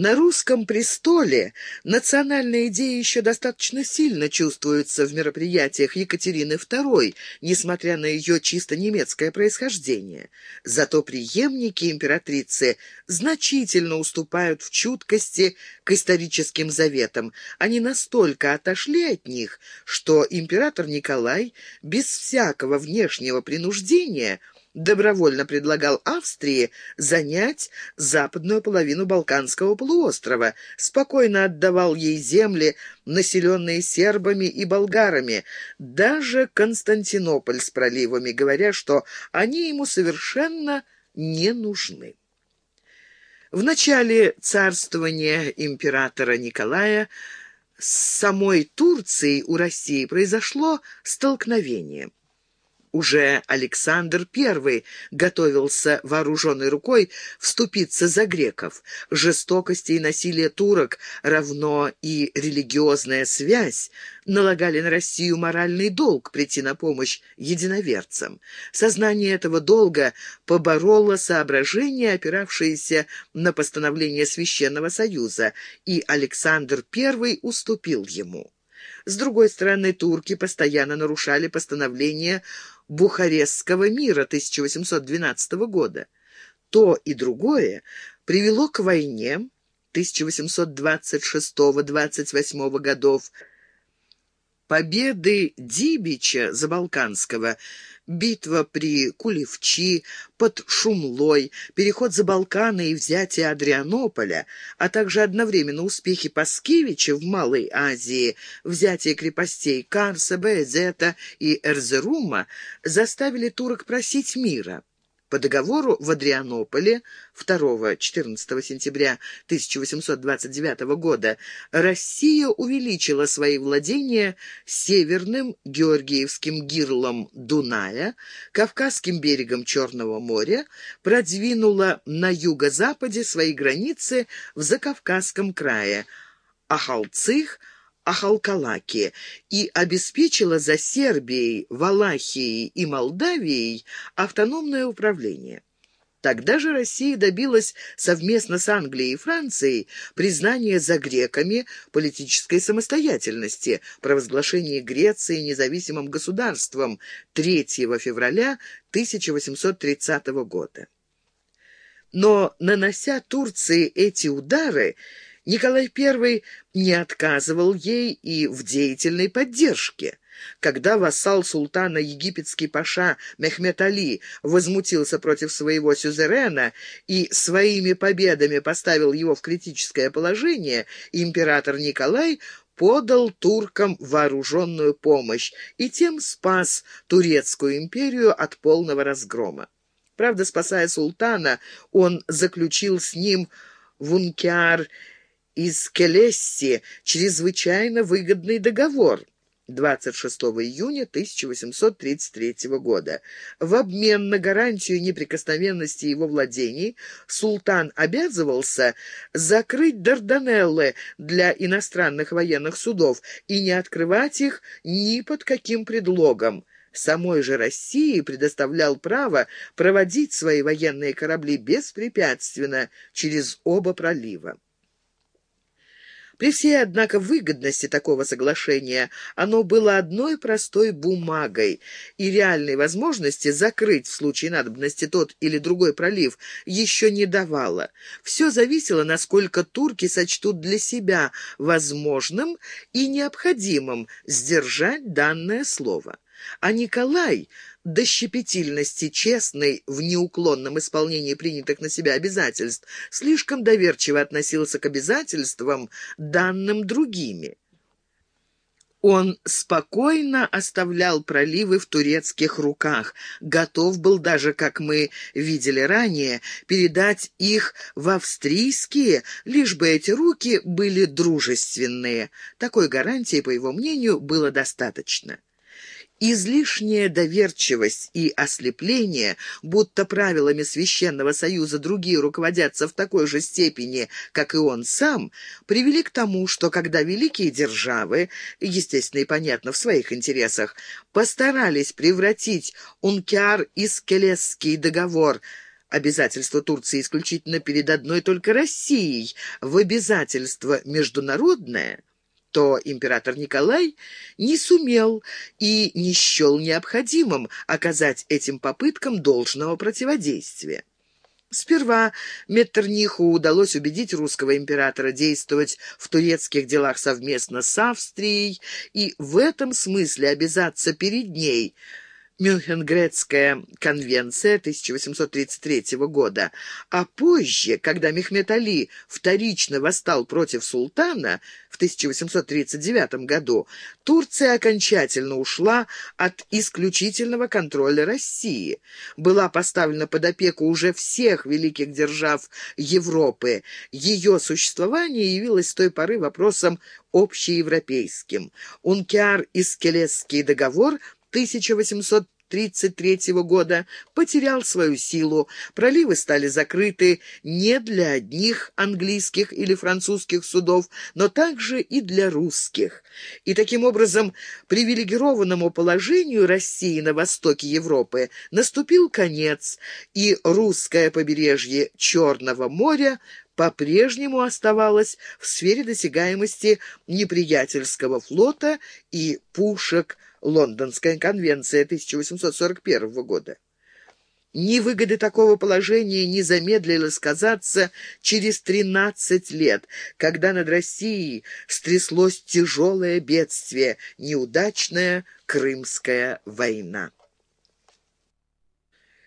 На русском престоле национальная идея еще достаточно сильно чувствуется в мероприятиях Екатерины II, несмотря на ее чисто немецкое происхождение. Зато преемники императрицы значительно уступают в чуткости к историческим заветам. Они настолько отошли от них, что император Николай без всякого внешнего принуждения – добровольно предлагал Австрии занять западную половину Балканского полуострова, спокойно отдавал ей земли, населенные сербами и болгарами, даже Константинополь с проливами, говоря, что они ему совершенно не нужны. В начале царствования императора Николая с самой Турцией у России произошло столкновение – уже Александр I готовился вооруженной рукой вступиться за греков. Жестокости и насилие турок, равно и религиозная связь, налагали на Россию моральный долг прийти на помощь единоверцам. Сознание этого долга побороло соображения, опиравшиеся на постановление Священного Союза, и Александр I уступил ему. С другой стороны, турки постоянно нарушали постановление Бухарестского мира 1812 года. То и другое привело к войне 1826-28 годов, победы Дибича Забалканского битва при Кулевчи, под Шумлой, переход за Балканы и взятие Адрианополя, а также одновременно успехи Паскевича в Малой Азии, взятие крепостей Карса, Беэзета и Эрзерума заставили турок просить мира. По договору в Адрианополе 2-14 сентября 1829 года Россия увеличила свои владения северным Георгиевским гирлом Дуная, Кавказским берегом Черного моря, продвинула на юго-западе свои границы в Закавказском крае, Ахалцих – Ахалкалаки и обеспечила за Сербией, Валахией и Молдавией автономное управление. Тогда же Россия добилась совместно с Англией и Францией признания за греками политической самостоятельности, провозглашения Греции независимым государством 3 февраля 1830 года. Но, нанося Турции эти удары, Николай I не отказывал ей и в деятельной поддержке. Когда вассал султана египетский паша Мехмед Али возмутился против своего сюзерена и своими победами поставил его в критическое положение, император Николай подал туркам вооруженную помощь и тем спас турецкую империю от полного разгрома. Правда, спасая султана, он заключил с ним в Ункиар из Келесси чрезвычайно выгодный договор 26 июня 1833 года. В обмен на гарантию неприкосновенности его владений султан обязывался закрыть Дарданеллы для иностранных военных судов и не открывать их ни под каким предлогом. Самой же России предоставлял право проводить свои военные корабли беспрепятственно через оба пролива. При всей, однако, выгодности такого соглашения оно было одной простой бумагой, и реальной возможности закрыть в случае надобности тот или другой пролив еще не давало. Все зависело, насколько турки сочтут для себя возможным и необходимым сдержать данное слово. А Николай до щепетильности честный в неуклонном исполнении принятых на себя обязательств, слишком доверчиво относился к обязательствам, данным другими. Он спокойно оставлял проливы в турецких руках, готов был даже, как мы видели ранее, передать их в австрийские, лишь бы эти руки были дружественные. Такой гарантии, по его мнению, было достаточно. Излишняя доверчивость и ослепление, будто правилами Священного Союза другие руководятся в такой же степени, как и он сам, привели к тому, что когда великие державы, естественно и понятно в своих интересах, постарались превратить Ункиар-Искелесский договор обязательство Турции исключительно перед одной только Россией в обязательство международное, то император Николай не сумел и не счел необходимым оказать этим попыткам должного противодействия. Сперва Меттерниху удалось убедить русского императора действовать в турецких делах совместно с Австрией и в этом смысле обязаться перед ней – Мюнхенгредская конвенция 1833 года, а позже, когда Мехмед Али вторично восстал против султана 1839 году, Турция окончательно ушла от исключительного контроля России. Была поставлена под опеку уже всех великих держав Европы. Ее существование явилось с той поры вопросом общеевропейским. Ункиар и Скелесский договор – 1833 года потерял свою силу, проливы стали закрыты не для одних английских или французских судов, но также и для русских. И таким образом привилегированному положению России на востоке Европы наступил конец, и русское побережье Черного моря по-прежнему оставалось в сфере досягаемости неприятельского флота и пушек Лондонская конвенция 1841 года. Ни выгоды такого положения не замедлило сказаться через 13 лет, когда над Россией стряслось тяжелое бедствие, неудачная Крымская война.